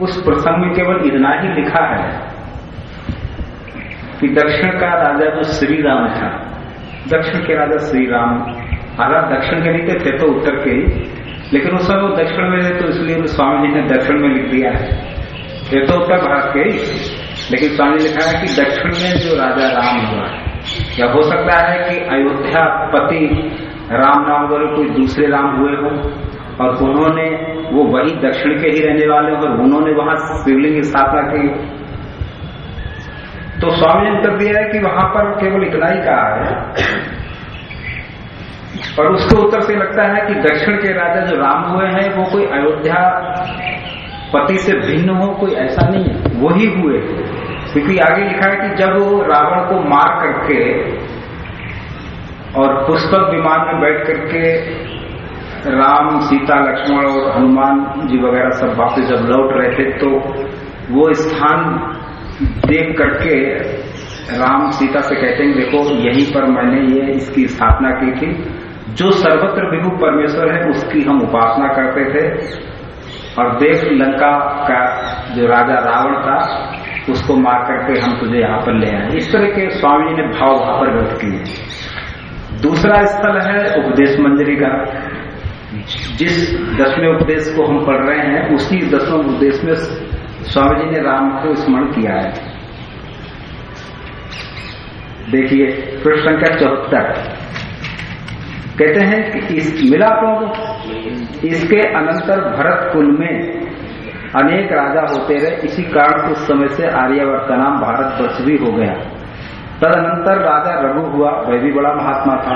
उस प्रसंग में केवल इतना ही लिखा है कि दक्षिण का राजा जो श्री राम था, दक्षिण के राजा श्री राम हालाँकि दक्षिण के नहीं थे तो उत्तर के ही, लेकिन उस समय वो दक्षिण में थे तो इसलिए स्वामी जी ने दक्षिण में लिख दिया है। ये तो उत्तर भारत के ही, लेकिन स्वामी लिखा है कि दक्षिण में जो राजा राम हुआ, या हो सकता है कि अयोध्या पति राम नाम वाले कोई दूसरे राम हुए हो, और उन्होंने वो वही दक्षिण के ही रहने वाले और उन्होंने वहाँ शिवलिंग स्थापना की। तो स्वामी ने उत्तर दिया है कि वहाँ पर केवल इतना ही कहा है। और उसके उत्तर से लगता है कि दक्षिण के राजा जो राम हुए हैं, वो कोई अयोध्या पति से भिन्न हो, कोई ऐसा नहीं है। वही हुए क्योंकि आगे लिखा है कि जब वो रावण को मार करके और पुष्पक विमान में बैठ करके राम, सीता, लक्ष्मण और हनुमान जी वगैरह सब वापस जब लौट रहे थे तो वो स्थान देख करके राम, सीता से कहते हैं, देखो, यहीं पर मैंने ये इसकी स्थापना की थी। जो सर्वत्र विभु परमेश्वर है, उसकी हम उपासना करते थे। और देख, लंका का जो राजा रावण था, उसको मार करके हम तुझे यहाँ पर ले आए। इस तरह के स्वामी ने भाव वहाँ पर व्यक्त किए। दूसरा स्थल है उपदेश मंजरी का। जिस दसवें उपदेश को हम पढ़ रहे हैं, उसी दसवें उपदेश में स्वामी जी ने राम को स्मरण किया है। देखिए प्रश्न संख्या चौहत्तर। कहते हैं कि इस मिला तो इसके अनंतर भरत कुल में अनेक राजा होते रहे। इसी कारण उस समय से आर्यवर्त का नाम भारत वर्ष भी हो गया। तदनंतर राजा रघु हुआ, वह भी बड़ा महात्मा था।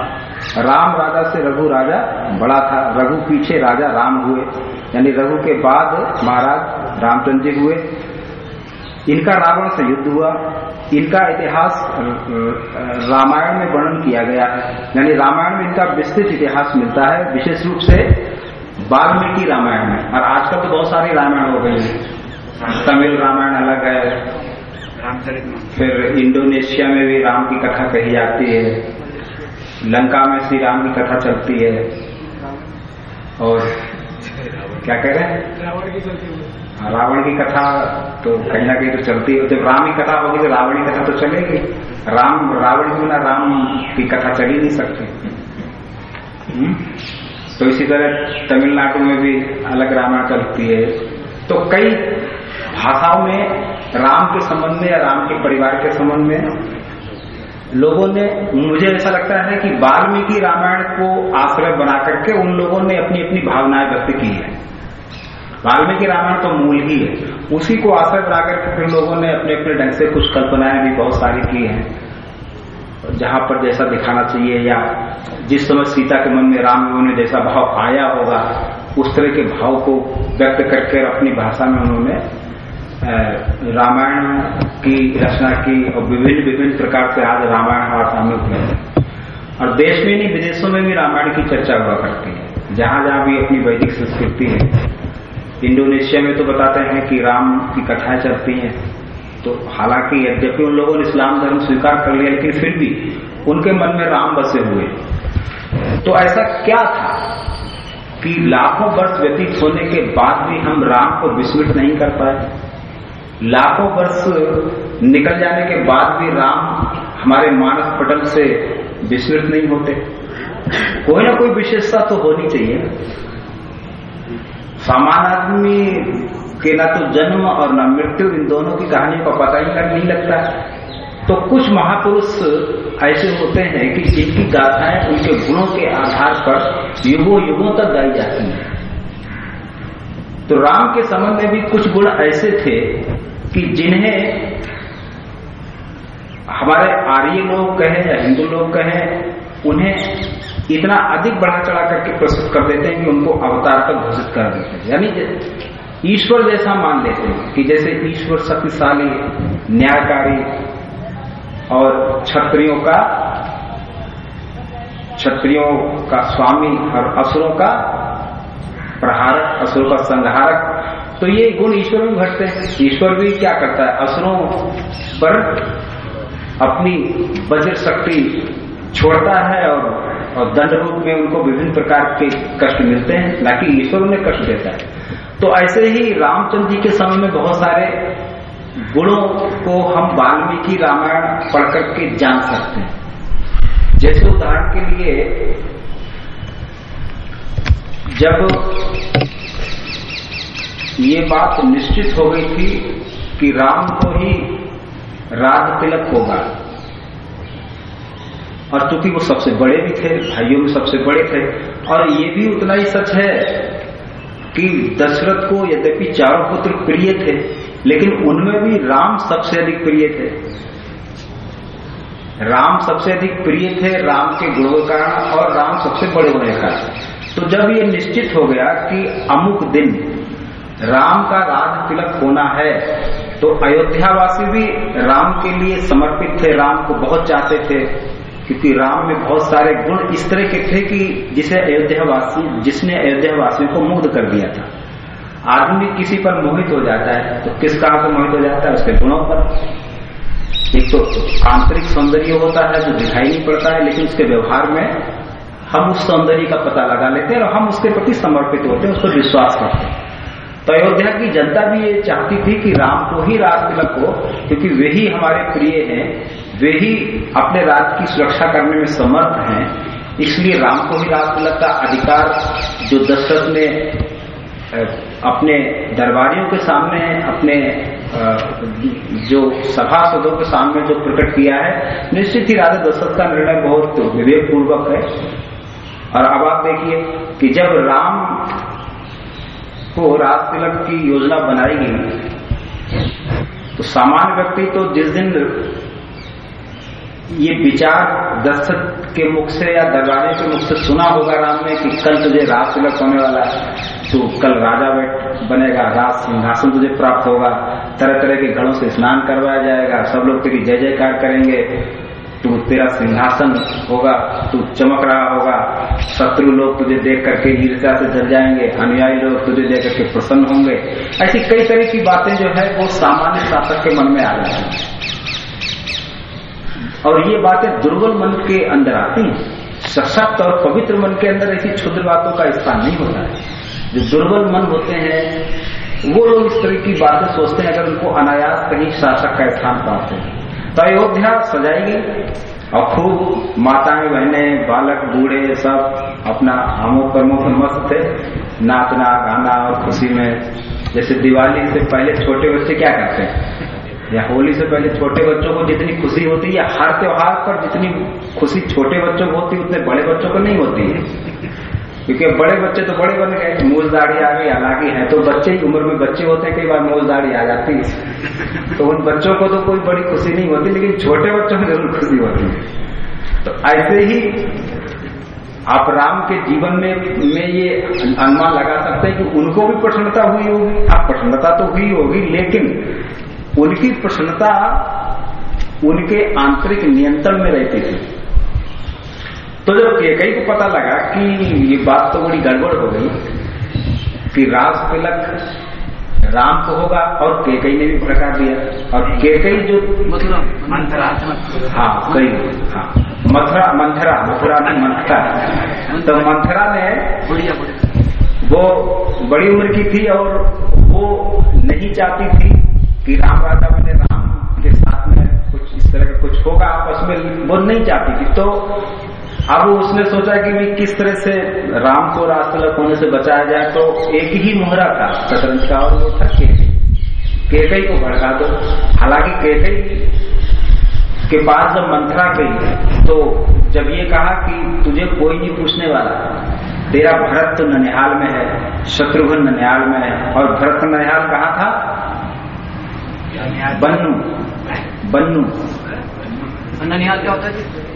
राम राजा से रघु राजा बड़ा था। रघु पीछे राजा राम हुए। यानी रघु के बाद महाराज रामचंद्र जी हुए। इनका रावण से युद्ध हुआ। इनका इतिहास रामायण में वर्णन किया गया है। यानी रामायण में इनका विस्तृत इतिहास मिलता है, विशेष रूप से वाल्मीकि रामायण में। और आजकल तो बहुत सारी रामायण हो गई है। तमिल रामायण अलग है फिर इंडोनेशिया में भी राम की कथा कही जाती है। लंका में श्री राम की कथा चलती है। और क्या कह रहे हैं? रावण की चलती है। रावण की कथा तो कहीं ना कहीं तो चलती है। जब राम की कथा होगी तो रावण की कथा तो चलेगी। राम रावण के बिना राम की कथा चल ही नहीं सकती। तो इसी तरह तमिलनाडु में भी अलग रामायण चलती है। तो कई भाषाओं में राम के संबंध में या राम के परिवार के संबंध में? लोगों ने, मुझे ऐसा लगता है कि वाल्मीकि रामायण को आश्रय बना करके उन लोगों ने अपनी अपनी भावनाएँ व्यक्त की है। वाल्मीकि रामायण तो मूल ही है। उसी को आश्रय बना करके फिर लोगों ने अपने अपने ढंग से कुछ कल्पनाएँ भी बहुत सारी की हैं। जहाँ पर जैसा दिखाना चाहिए या जिस समय सीता के मन में राम उन्होंने जैसा भाव आया होगा, उस तरह के भाव को व्यक्त करके अपनी भाषा में उन्होंने रामायण की रचना की और विभिन्न विभिन्न प्रकार से आज रामायण हमारे सामने उपलब्ध है। और देश में नहीं, विदेशों में भी रामायण की चर्चा हुआ करती है। जहाँ जहाँ भी अपनी वैदिक संस्कृति है। इंडोनेशिया में तो बताते हैं कि राम की कथाएँ चलती हैं। तो हालाँकि यद्यपि उन लोगों ने इस्लाम धर्म स्वीकार कर लिया, लेकिन फिर भी उनके मन में राम बसे हुए। तो ऐसा क्या था कि लाखों वर्ष व्यतीत होने के बाद भी हम राम को विस्मृत नहीं कर पाए? लाखों वर्ष निकल जाने के बाद भी राम हमारे मानस पटल से विस्मृत नहीं होते। कोई ना कोई विशेषता तो होनी चाहिए। सामान्य आदमी के ना तो जन्म और न मृत्यु, इन दोनों की कहानियों का पता ही नहीं लगता। तो कुछ महापुरुष ऐसे होते हैं कि जिनकी गाथाएँ उनके गुणों के आधार पर युगों युगों तक गाई जाती हैं। तो राम के संबंध में भी कुछ गुण ऐसे थे कि जिन्हें हमारे आर्य लोग कहें या हिंदू लोग कहें, उन्हें इतना अधिक बढ़ा चढ़ा करके प्रस्तुत कर देते हैं कि उनको अवतार तक घोषित कर देते हैं। यानी ईश्वर जैसा मान लेते हैं कि जैसे ईश्वर शक्तिशाली, न्यायकारी और क्षत्रियों का क्षत्रियों का स्वामी और असुरों का प्रहारक असुरों का संहारक। तो ये गुण ईश्वर में घटते हैं। ईश्वर भी क्या करता है? असुरों पर अपनी वज्र शक्ति छोड़ता है और और दंड रूप में उनको विभिन्न प्रकार के कष्ट मिलते हैं, ना कि ईश्वर उन्हें कष्ट देता है। तो ऐसे ही रामचंद्र जी के समय में बहुत सारे गुणों को हम वाल्मीकि रामायण पढ़कर के जान सकते हैं। जैसे उदाहरण के लिए जब ये बात निश्चित हो गई थी कि राम को ही राज तिलक होगा, और चूँकि वो सबसे बड़े भी थे, भाइयों में सबसे बड़े थे, और ये भी उतना ही सच है कि दशरथ को यद्यपि चारों पुत्र प्रिय थे, लेकिन उनमें भी राम सबसे अधिक प्रिय थे। राम सबसे अधिक प्रिय थे राम के गुणों के कारण और राम सबसे बड़े होने का। तो जब ये निश्चित हो गया कि अमुक दिन राम का राज तिलक होना है तो अयोध्यावासी भी राम के लिए समर्पित थे, राम को बहुत चाहते थे, क्योंकि राम में बहुत सारे गुण इस तरह के थे कि जिसे अयोध्यावासी, जिसने अयोध्यावासियों को मुग्ध कर दिया था। आदमी किसी पर मोहित हो जाता है तो किस काम से मोहित हो जाता है? उसके गुणों पर। एक तो आंतरिक सौंदर्य होता है जो दिखाई नहीं पड़ता है, लेकिन उसके व्यवहार में हम उस सौंदर्य का पता लगा लेते हैं और हम उसके प्रति समर्पित होते हैं, उस पर विश्वास करते हैं। तो अयोध्या की जनता भी ये चाहती थी कि राम को ही राज तिलक हो, क्योंकि वे ही हमारे प्रिय हैं, वे ही अपने राज की सुरक्षा करने में समर्थ हैं, इसलिए राम को ही राज तिलक का अधिकार जो दशरथ ने अपने दरबारियों के सामने, अपने जो सभासदों के सामने जो प्रकट किया है, निश्चित ही राजा दशरथ का निर्णय बहुत विवेक पूर्वक है। और अब आप देखिए कि जब राम को राज तिलक की योजना बनाई गई तो सामान्य व्यक्ति तो जिस दिन ये विचार दशरथ के मुख से या दरबारे के मुख से सुना होगा राम ने कि कल तुझे राज तिलक होने वाला है तो कल राजा बनेगा राज सिंहासन तुझे प्राप्त होगा तरह तरह के घड़ों से स्नान करवाया जाएगा, सब लोग तेरी जय जयकार करेंगे, तू तेरा सिंहासन होगा, तू चमक रहा होगा शत्रु लोग तुझे देख करके ईर्ष्या से जल जाएँगे, अनुयायी लोग तुझे देख करके प्रसन्न होंगे। ऐसी कई तरह की बातें जो है, वो सामान्य शासक के मन में आ जाती हैं। और ये बातें दुर्बल मन के अंदर आती हैं। सशक्त और पवित्र मन के अंदर ऐसी क्षुद्र बातों का स्थान नहीं होता है। जो दुर्बल मन होते हैं, वो लोग इस तरह की बातें सोचते हैं, अगर उनको अनायास कहीं शासक का स्थान पाते हैं। तो अयोध्या सजाएगी और खूब माताएँ, बहने, बालक, बूढ़े सब अपना आमो कर्मों में मस्त थे। नाचना गाना और खुशी में जैसे दिवाली से पहले छोटे बच्चे क्या करते हैं? या होली से पहले छोटे बच्चों को जितनी खुशी होती है, हर त्योहार पर जितनी खुशी छोटे बच्चों को होती है, उतने बड़े बच्चों को नहीं होती है। क्योंकि बड़े बच्चे तो बड़े बन गए मूल दाढ़ी आ गई, हालाँकि है तो बच्चे की उम्र में बच्चे होते हैं, कई बार मूल दाढ़ी आ जाती है। तो उन बच्चों को तो कोई बड़ी खुशी नहीं होती, लेकिन छोटे बच्चों में ज़रूर खुशी होती है। तो ऐसे ही आप राम के जीवन में में ये अनुमान लगा सकते हैं कि उनको भी प्रसन्नता हुई होगी आप प्रसन्नता तो हुई होगी, लेकिन उनकी प्रसन्नता उनके आंतरिक नियंत्रण में रहती थी तो जब केकई को पता लगा कि ये बात तो बड़ी गड़बड़ हो गई कि राज तिलक राम को होगा और केकई ने भी भड़का दिया। और केकई जो मतलब मंथरा हाँ कई हाँ। मथुरा मंथरा मथुरा में मंथरा। तो मंथरा ने वो बड़ी उम्र की थी और वो नहीं चाहती थी कि राम राजा बने राम के साथ में कुछ इस तरह का कुछ होगा आपस में वो नहीं चाहती थी। तो अब उसने सोचा कि भी किस तरह से राम को राजतिलक होने से बचाया जाए तो एक ही मोहरा था शतरंज का और वो था केकई केकई को भड़का दो। हालाँकि केकई के पास जब मंथरा गई तो जब ये कहा कि तुझे कोई नहीं पूछने वाला तेरा भरत तो ननिहाल में है शत्रुघ्न ननिहाल में है और भरत ननिहाल कहा था? बन्नू। बन्नू। ननिहाल क्या होता है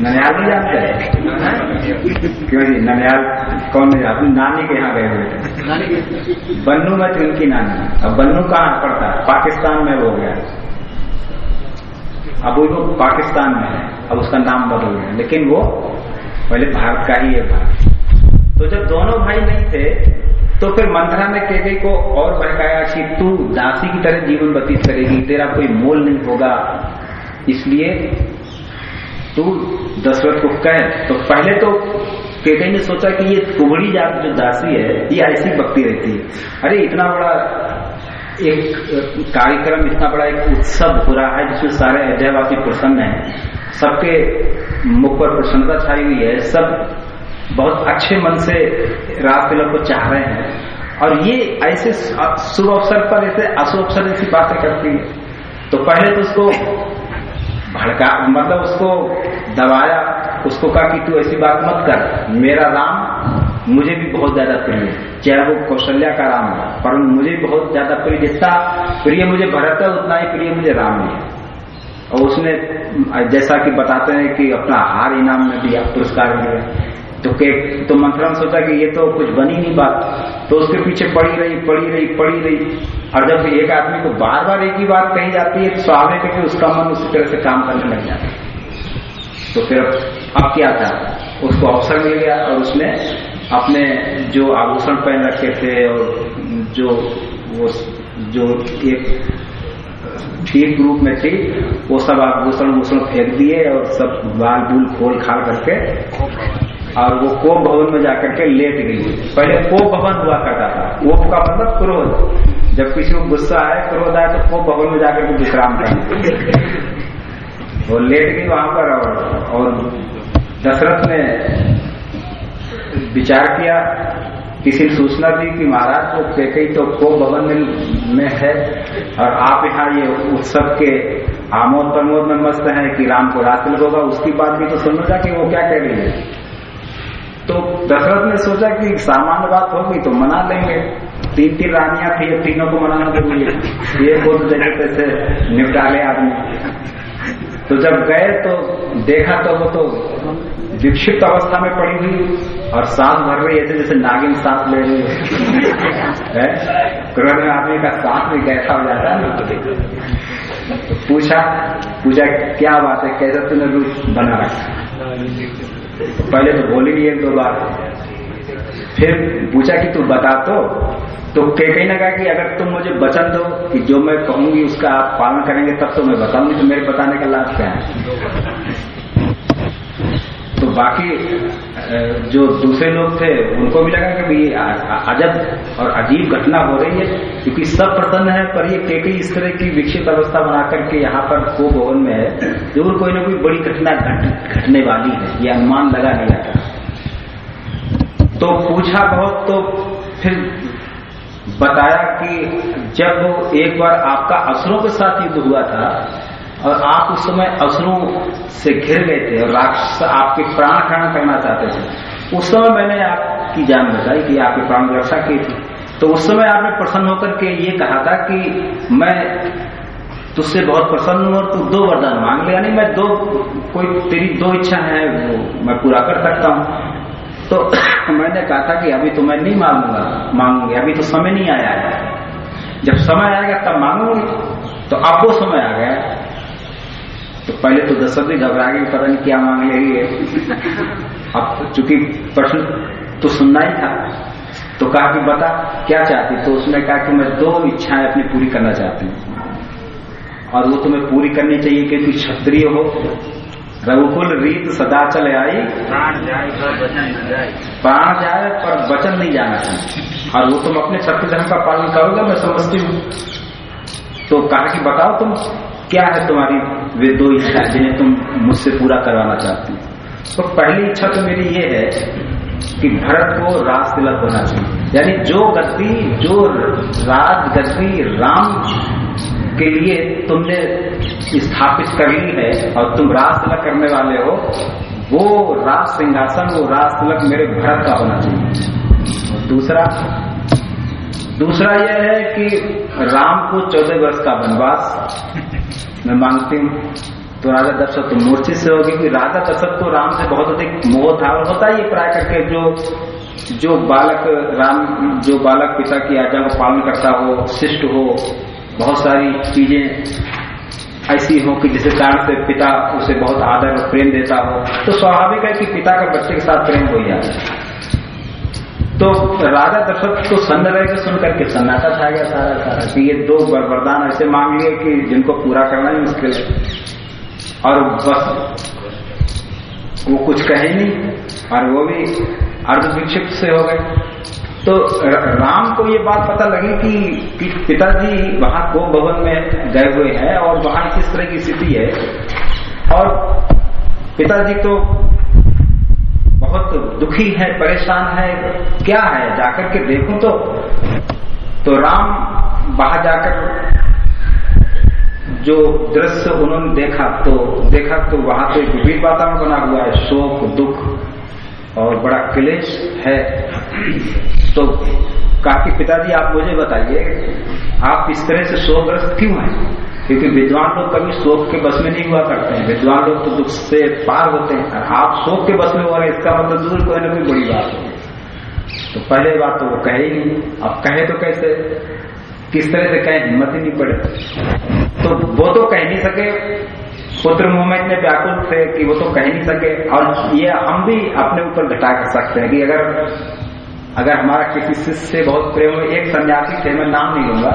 ननियाल नहीं जानते क्यों। जी? ननियाल कौन नहीं अपनी नानी के यहाँ गए हुए थे। बन्नू में थी उनकी नानी। अब बन्नू कहाँ पड़ता है? पाकिस्तान में वो हो गया। अब वो पाकिस्तान में है। अब उसका नाम बदल गया। लेकिन वो पहले भारत का ही है भारत तो जब दोनों भाई नहीं थे तो फिर मंथरा ने केके को और बहकाया कि तू दासी की तरह जीवन व्यतीत करेगी तेरा कोई मोल नहीं होगा। इसलिए तू दशरथ को कह तो पहले तो केकई ने सोचा कि ये कुबड़ी जात जो दासी है, ये ऐसी बकती रहती है। अरे, इतना बड़ा एक कार्यक्रम, इतना बड़ा एक उत्सव हो रहा है, जिसमें सारे अयोध्यावासी प्रसन्न है। सबके मुख पर प्रसन्नता छाई हुई है। सब बहुत अच्छे मन से रात तिलक को चाह रहे हैं। और ये ऐसे शुभ अवसर पर, ऐसे अशुभ अवसर ऐसी बातें करती है। तो पहले तो उसको भड़का मतलब उसको दबाया, उसको कहा कि तू ऐसी बात मत कर। मेरा राम मुझे भी बहुत ज़्यादा प्रिय है। चाहे वो कौशल्या का राम है पर मुझे बहुत ज़्यादा प्रिय जितना प्रिय मुझे भरत है, उतना ही प्रिय मुझे राम है और उसने, जैसा कि बताते हैं कि अपना हार इनाम में दिया पुरस्कार दिया तो के तो मंथरा ने सोचा कि ये तो कुछ बनी नहीं बात। तो उसके पीछे पड़ी रही पड़ी रही पड़ी रही। और जब एक आदमी को बार बार एक ही बात कही जाती है तो स्वाभाविक है कि उसका मन उसी तरह से काम करने लग जाता तो फिर अब क्या था? उसको अवसर मिल गया और उसने अपने जो आभूषण पहन रखे थे और जो वो जो एक, ठीक रूप में थी, वो सब आभूषण भूषण फेंक दिए और सब बाल बूल खोल खाल करके और वो कोप भवन में जाकर के लेट गई। पहले कोप भवन हुआ करता था। कोप का मतलब क्रोध। जब किसी को गुस्सा आए क्रोध आए तो कोप भवन में जाकर के विश्राम करें वो लेट गई वहाँ पर और, दशरथ ने विचार किया। किसी सूचना दी कि महाराज वो कई तो को भवन में, में है और आप यहाँ ये उत्सव के आमोद प्रमोद में मस्त हैं कि राम को रात्रि होगा उसकी बात भी तो सुनो कि वो क्या कह रही है? तो दशरथ ने सोचा कि सामान्य बात होगी तो मना लेंगे। तीन तीन रानियाँ थी तीनों को मनाना ज़रूरी है ये बोल जगह कैसे निपटा ले आदमी। तो जब गए तो देखा तो वो तो विक्षिप्त अवस्था में पड़ी हुई और सांस भर रही है, जैसे नागिन सांस ले रही है। में आदमी का सांस भी कैसा हो जाता है तो पूछा पूछा, क्या बात है? कैसे तूने रूप बना रखा? पहले तो बोली एक दो बार। फिर पूछा कि तू बता तो तो कहीं ना कहा कि अगर तुम मुझे वचन दो कि जो मैं कहूँगी उसका आप पालन करेंगे, तब तो मैं बताऊँगी तो मेरे बताने का लाभ क्या है? बाकी जो दूसरे लोग थे, उनको भी लगा कि ये अजब और अजीब घटना हो रही है, क्योंकि सब प्रसन्न है, पर ये केकई इस तरह की विकसित अवस्था बना करके यहाँ पर को भवन में है, ज़रूर कोई ना कोई बड़ी घटना घटने वाली है, ये अनुमान लगा लिया था तो पूछा बहुत तो फिर बताया कि जब एक बार आपका असरों के साथ युद्ध हुआ था और आप उस समय असुरों से घिर गए थे और राक्षस आपके प्राण खरण करना चाहते थे। उस समय मैंने आपकी जान बचाई कि आपके प्राण रक्षा की थी। तो उस समय आपने प्रसन्न होकर के ये कहा था कि मैं तुझसे बहुत प्रसन्न हूँ और तू दो वरदान मांग ले। यानी मैं दो, कोई तेरी दो इच्छा है, वो मैं पूरा कर सकता हूँ। तो मैंने कहा था कि अभी तो मैं नहीं मांगूँगा, मांगूँगी। अभी तो समय नहीं आया है। जब समय आएगा तब मांगूँगी। तो अब वो समय आ गया तो पहले तो दशरथ भी घबरा गई पता नहीं क्या मांग ले रही है। अब चूँकि प्रश्न तो सुनना ही था तो कहा कि बता क्या चाहती? तो उसने कहा कि मैं दो इच्छाएँ अपनी पूरी करना चाहती हूँ। और वो तुम्हें पूरी करनी चाहिए कि तू क्षत्रिय हो। रघुकुल रीत सदा चले आई। प्राण जाए पर वचन जाए। प्राण जाए पर वचन नहीं जाना चाहिए। और वो तुम अपने छत्तीस धर्म का पालन करोगे मैं समझती हूँ। तो कहा कि बताओ तुम क्या है तुम्हारी वे दो इच्छा जिन्हें तुम मुझसे पूरा करवाना चाहती हो। तो पहली इच्छा तो मेरी ये है कि भरत को राज तिलक होना चाहिए। यानी जो गति जो राज गद्दी राम के लिए तुमने स्थापित कर ली है और तुम राज तिलक करने वाले हो, वो राज सिंहासन, वो राज तिलक मेरे भरत का होना चाहिए। दूसरा दूसरा यह है कि राम को चौदह वर्ष का वनवास मैं मांगती हूँ। तो राजा दशरथ तो मूर्छित से होगी कि राजा दशरथ को राम से बहुत अधिक मोह था। और होता ही प्राय करके जो जो बालक राम, जो बालक पिता की आज्ञा को पालन करता हो, शिष्ट हो, बहुत सारी चीज़ें ऐसी हो कि जिसके कारण से पिता उसे बहुत आदर और प्रेम देता हो तो स्वाभाविक है कि पिता का बच्चे के साथ प्रेम हो तो राजा दशरथ को सन्न रह के सन्नाटा छा गया सारा सारा। कि ये दो वरदान ऐसे मांग लिए कि जिनको पूरा करना ही मुश्किल है। और बस वो कुछ कहे नहीं और वो भी अर्ध विक्षिप्त से हो गए। तो राम को ये बात पता लगी कि, पिताजी वहाँ को भवन में गए हुए हैं और वहाँ किस तरह की स्थिति है। और पिताजी तो बहुत दुखी है, परेशान है, क्या है? जाकर के देखूँ तो। तो राम बाहर जाकर जो दृश्य उन्होंने देखा तो देखा तो वहाँ एक विभिन्न वातावरण बना हुआ है, शोक, दुख और बड़ा क्लेश है। तो कहा कि पिताजी, आप मुझे बताइए, आप इस तरह से शोकग्रस्त क्यों हैं? क्योंकि विद्वान लोग कभी शोक के बस में नहीं हुआ करते हैं। विद्वान लोग तो दुख से पार होते हैं। और आप शोक के बस में हुआ इसका मतलब ज़रूर कोई ना कोई बड़ी बात होगी तो पहले बात तो वो कहे ही नहीं। अब कहे तो कैसे? किस तरह से कहे? हिम्मत ही नहीं पड़े। तो वो तो कह नहीं सके। पुत्र मुँह में इतने व्याकुल थे कि वो तो कह नहीं सके। और ये हम भी अपने ऊपर घटा कर सकते हैं कि अगर अगर हमारा किसी शिष्य से बहुत प्रेम हो, एक सन्यासी थे मैं नाम नहीं लूँगा।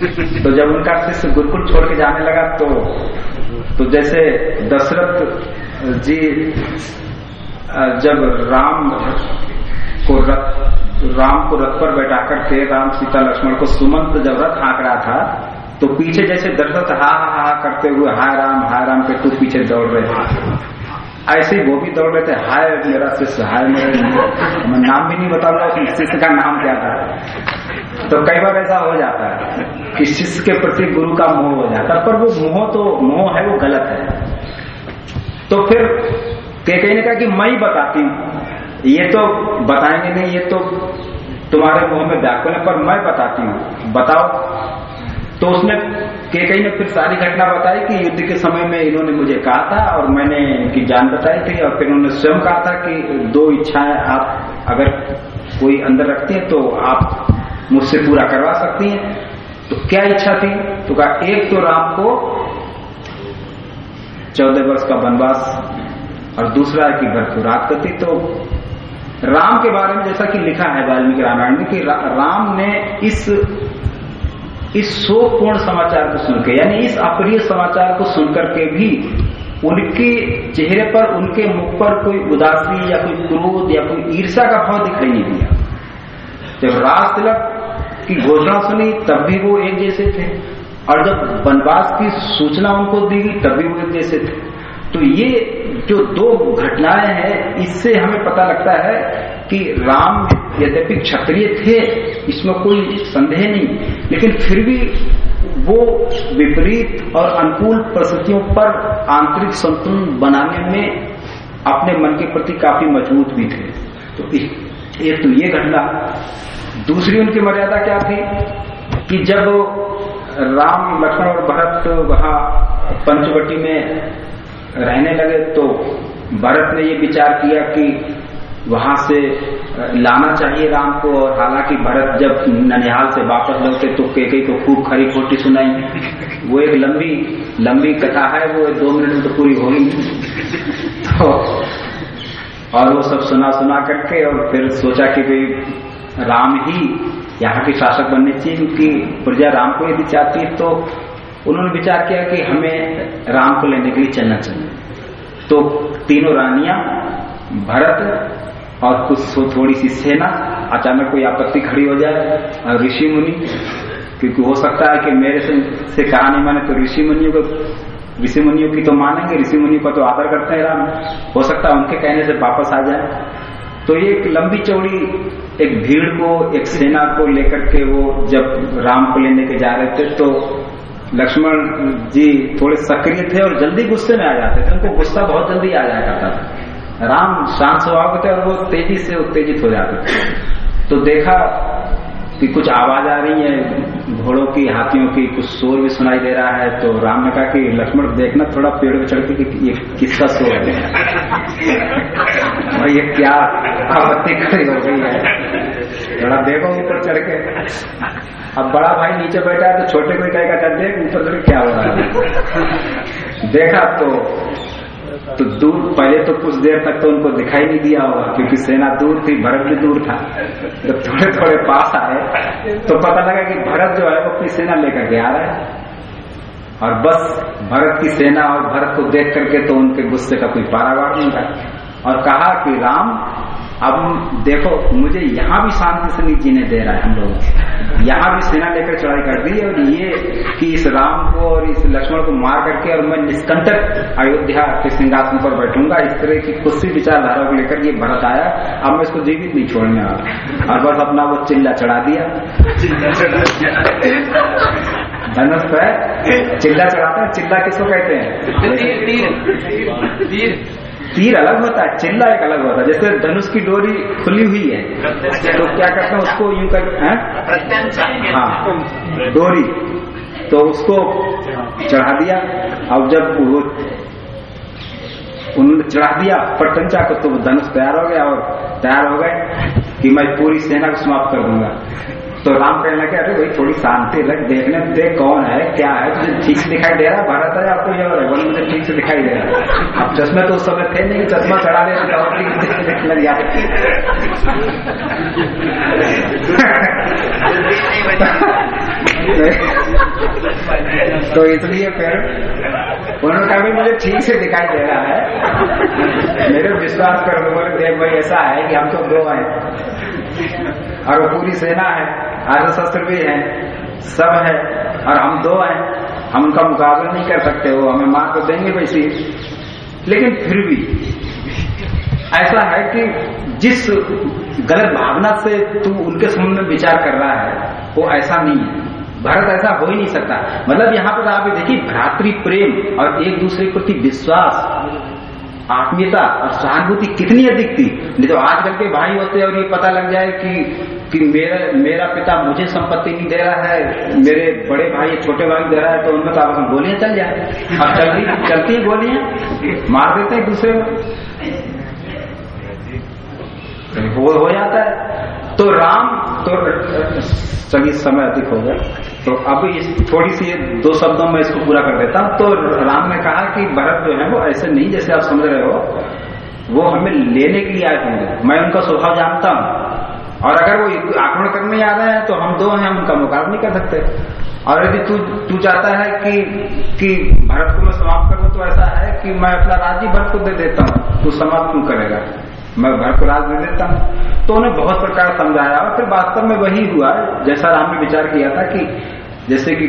तो जब उनका शिष्य गुरुकुल छोड़ के जाने लगा तो तो जैसे दशरथ जी जब राम को रथ, राम को रथ पर बैठा करके राम सीता लक्ष्मण को सुमंत जब रथ हाँक रहा था तो पीछे जैसे दशरथ हा हा हा करते हुए, हाय राम हाय राम के तू पीछे दौड़ रहे ऐसे ही वो भी दौड़ रहे थे, हाय मेरा शिष्य, हाय मेरा, मैं नाम भी नहीं बता रहा शिष्य का नाम क्या था? तो कई बार ऐसा हो जाता है कि शिष्य के प्रति गुरु का मोह हो जाता है, पर वो मोह तो मोह है, वो गलत है। तो फिर कहीं ने कहा कि मैं ही बताती हूँ। ये तो बताएँगे नहीं, ये तो तुम्हारे मुँह में व्याकुल है, पर मैं बताती हूँ। बताओ। तो उसने के कई ने फिर सारी घटना बताई कि युद्ध के समय में इन्होंने मुझे कहा था और मैंने इनकी जान बताई थी और फिर उन्होंने स्वयं कहा था कि दो इच्छाएँ आप अगर कोई अंदर रखती हैं तो आप मुझसे पूरा करवा सकती हैं। तो क्या इच्छा थी? तो कहा एक तो राम को चौदह वर्ष का वनवास और दूसरा है कि भरपूर गति तो राम के बारे में जैसा कि लिखा है वाल्मीकि रामायण में कि रा, राम ने इस इस शोकपूर्ण समाचार को सुनकर यानी इस अप्रिय समाचार को सुनकर के भी उनके चेहरे पर उनके मुख पर कोई उदासी या कोई क्रोध या कोई ईर्षा का भाव दिखाई नहीं दिया। जब राज तिलक की घोषणा सुनी, तब भी वो एक जैसे थे। और जब वनवास की सूचना उनको दी गई, तब भी वो एक जैसे थे। तो ये जो दो घटनाएँ हैं, इससे हमें पता लगता है कि राम यद्यपि क्षत्रिय थे, इसमें कोई संदेह नहीं। लेकिन फिर भी वो विपरीत और अनुकूल परिस्थितियों पर आंतरिक संतुलन बनाने में अपने मन के प्रति काफ़ी मज़बूत भी थे। तो एक तो ये घटना दूसरी उनकी मर्यादा क्या थी? कि जब राम, लक्ष्मण और भरत वहाँ पंचवटी में रहने लगे तो भरत ने ये विचार किया कि वहाँ से लाना चाहिए राम को, और हालाँकि भरत जब ननिहाल से वापस लौटे तो केकई को खूब खरी खोटी सुनाई। वो एक लंबी लंबी कथा है, वो दो मिनट में तो पूरी होगी। तो और वो सब सुना सुना करके, और फिर सोचा कि भाई राम ही यहाँ के शासक बनने चाहिए क्योंकि प्रजा राम को यदि चाहती है तो उन्होंने विचार किया कि हमें राम को लेने के लिए चलना चाहिए। तो तीनों रानियाँ भरत और कुछ थोड़ी सी सेना अचानक कोई आपत्ति खड़ी हो जाए ऋषि मुनि क्योंकि हो सकता है कि मेरे से, से कहा नहीं माने तो ऋषि मुनियों को ऋषि मुनियों की तो मानेंगे ऋषि मुनियों का तो आदर करते हैं राम। हो सकता है उनके कहने से वापस आ जाए। तो ये एक लंबी चौड़ी एक भीड़ को, एक सेना को लेकर के वो जब राम को लेने के जा रहे थे तो लक्ष्मण जी थोड़े सक्रिय थे और जल्दी गुस्से में आ जाते थे। उनको गुस्सा बहुत जल्दी आ जाता था। राम शांत स्वभाव थे और वो तेज़ी से उत्तेजित हो जाते थे। तो देखा कि कुछ आवाज़ आ रही है, घोड़ों की, हाथियों की, कुछ शोर भी सुनाई दे रहा है तो राम ने कहा कि लक्ष्मण, देखना, थोड़ा पेड़ पे चढ़ के कि ये किसका शोर है? और ये क्या आपत्ति खड़ी हो गई है? थोड़ा देखो ऊपर चढ़ के। अब बड़ा भाई नीचे बैठा है तो छोटे को कहेगा देख, ऊपर चढ़ क्या हो रहा है? देखा तो तो दूर, पहले तो कुछ देर तक तो उनको दिखाई नहीं दिया होगा, क्योंकि सेना दूर थी, भरत भी दूर था। जब थोड़े थोड़े पास आए तो पता लगा कि भरत जो है वो अपनी सेना लेकर के आ रहा है। और बस भरत की सेना और भरत को देख करके तो उनके गुस्से का कोई पारावार नहीं था। और कहा कि राम अब देखो मुझे यहाँ भी शांति से नहीं जीने दे रहा है हम लोग यहाँ भी सेना लेकर चढ़ाई कर दी और ये कि इस राम को और इस लक्ष्मण को मार करके और मैं निष्कंटक अयोध्या के सिंहासन पर बैठूँगा। इस तरह की कुछ विचारधारा को लेकर ये भरत आया। अब मैं इसको जीवित नहीं छोड़ने वाला। और बस अपना वो चिल्ला चढ़ा दिया। धनुष पे चिल्ला चढ़ाते हैं। चिल्ला किसको कहते हैं? तीर तीर तीर तीर अलग होता है चिल्ला एक अलग होता है। जैसे धनुष की डोरी खुली हुई है तो क्या करते हैं उसको यूँ कर हाँ? डोरी। तो उसको चढ़ा दिया। अब जब वो उन्होंने चढ़ा दिया पटकंचा को तो धनुष तैयार हो गया और तैयार हो गए कि मैं पूरी सेना को समाप्त कर दूँगा। तो राम कहने लगे, अरे भाई, थोड़ी शांति रख, देखने, देख कौन है, क्या है? तुझे ठीक से दिखाई दे रहा है? भारत है आपको ये और मुझे ठीक से दिखाई दे रहा है। अब चश्मे तो उस समय थे नहीं, चश्मा चढ़ा दे तो और लग तो इसलिए फिर उन्होंने कहा भाई मुझे ठीक से दिखाई दे रहा है। मेरे विश्वास कर बोले, देख भाई, ऐसा है कि हम तो दो हैं और वो पूरी सेना है। आर्य शस्त्र भी है, सब है, और हम दो हैं। हम उनका मुकाबला नहीं कर सकते, वो हमें मार तो देंगे वैसे लेकिन फिर भी ऐसा है कि जिस गलत भावना से तू उनके संबंध में विचार कर रहा है, वो ऐसा नहीं है। भारत ऐसा हो ही नहीं सकता। मतलब यहाँ पर आप देखिए, भ्रातृ प्रेम और एक दूसरे के प्रति विश्वास। आत्मीयता और सहानुभूति कितनी अधिक थी? नहीं तो आजकल के भाई होते और ये पता लग जाए कि कि मेरा मेरा पिता मुझे संपत्ति नहीं दे रहा है, मेरे बड़े भाई, छोटे भाई दे रहा है तो उनमें तो आपस में गोलियाँ चल जाए। अब चलती चलती है गोलियाँ, मार देते हैं दूसरे को हो जाता है। तो राम तो चलिए समय अधिक हो गया। तो अब इस थोड़ी सी दो शब्दों में इसको पूरा कर देता। हूँ तो राम ने कहा कि भरत जो है वो ऐसे नहीं जैसे आप समझ रहे हो। वो हमें लेने के लिए आए होंगे। मैं उनका स्वभाव जानता हूँ। और अगर वो आक्रमण करने आ रहे हैं तो हम दो हैं, हम उनका मुकाबला नहीं कर सकते। और यदि तू तू चाहता है कि कि भारत को मैं समाप्त करूँ तो ऐसा है कि मैं अपना राज्य भरत को दे देता हूँ। तू समाप्त क्यों करेगा? मैं भरत को राज दे देता हूँ। तो उन्हें बहुत प्रकार समझाया और फिर वास्तव में वही हुआ, जैसा राम ने विचार किया था कि जैसे कि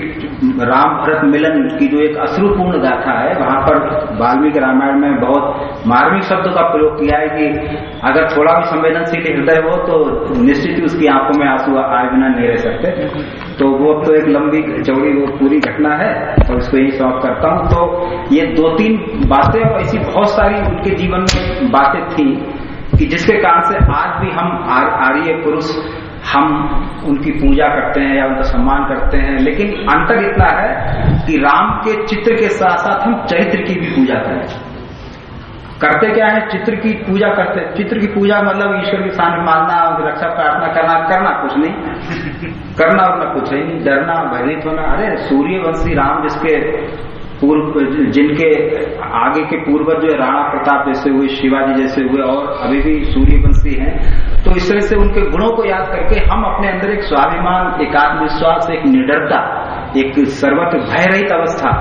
राम भरत मिलन की जो एक अश्रुपूर्ण गाथा है, वहाँ पर वाल्मीकि रामायण में बहुत मार्मिक शब्द का प्रयोग किया है कि अगर थोड़ा भी संवेदनशील हृदय हो तो निश्चित ही उसकी आँखों में आँसू आए बिना नहीं रह सकते। तो वो तो एक लंबी चौड़ी वो पूरी घटना है और उसको यही समाप्त करता हूँ। तो ये दो तीन बातें और ऐसी बहुत सारी उनके जीवन में बातें थी। कि जिसके कारण से आज भी हम आर्य पुरुष, हम उनकी पूजा करते हैं या उनका सम्मान करते हैं। लेकिन अंतर इतना है कि राम के चित्र के साथ साथ हम चरित्र की भी पूजा करें करते क्या है? चित्र की पूजा करते चित्र की पूजा मतलब ईश्वर के सामने मानना, उनकी रक्षा प्रार्थना करना करना कुछ नहीं। करना उतना कुछ नहीं। डरना, भयभीत होना। अरे, सूर्यवंशी राम जिसके पूर्व जिनके आगे के पूर्वज जो राणा प्रताप जैसे हुए, शिवाजी जैसे हुए और अभी भी सूर्यवंशी हैं तो इस तरह से उनके गुणों को याद करके हम अपने अंदर एक स्वाभिमान, एक आत्मविश्वास, एक निडरता, एक सर्वत्र भय रहित अवस्था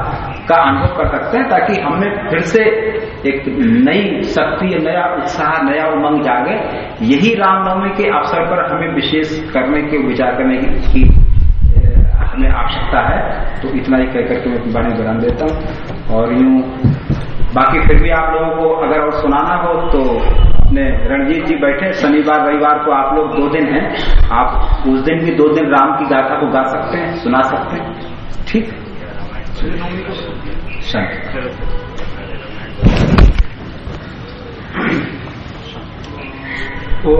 का अनुभव कर सकते हैं, ताकि हमें फिर से एक नई शक्ति, नया उत्साह, नया उमंग जागे। यही रामनवमी के अवसर पर हमें विशेष करने के, विचार करने की हमें आवश्यकता है तो इतना ही कहकर के मैं बाणी विराम देता हूँ। और यूँ, बाकी फिर भी आप लोगों को अगर और सुनाना हो तो अपने रणजीत जी बैठे, शनिवार, रविवार को आप लोग दो दिन हैं। आप उस दिन भी दो दिन राम की गाथा को गा सकते हैं, सुना सकते हैं। ठीक? ओ